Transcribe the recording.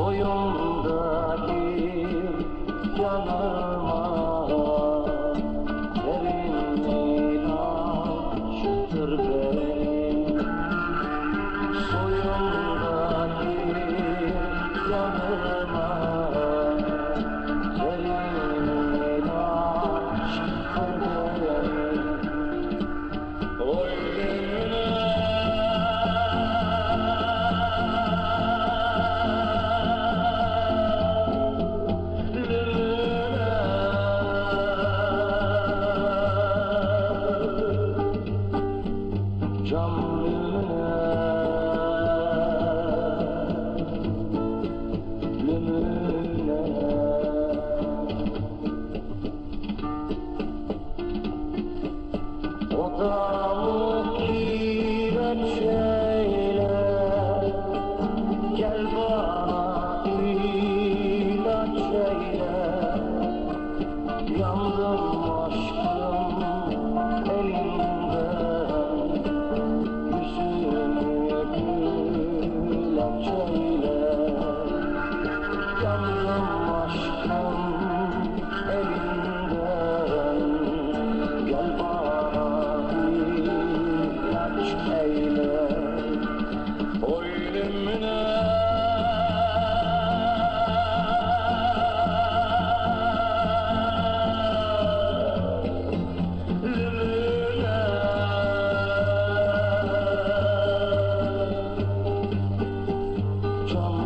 Soyumda Oh. try.